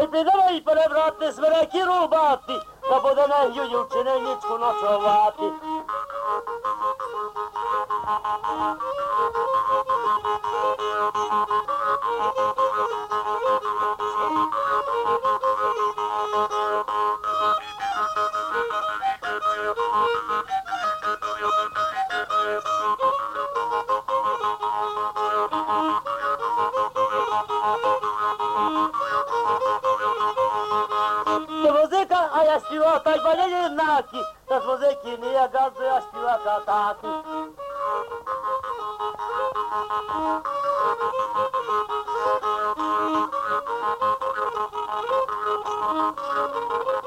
Ой, підавай перебрати смереки рубати, та буде в чинельничку ночувати. Ти estiwa taj pa ne jednaki, da smo zeki nije da se ja štiwa katati. Thank you.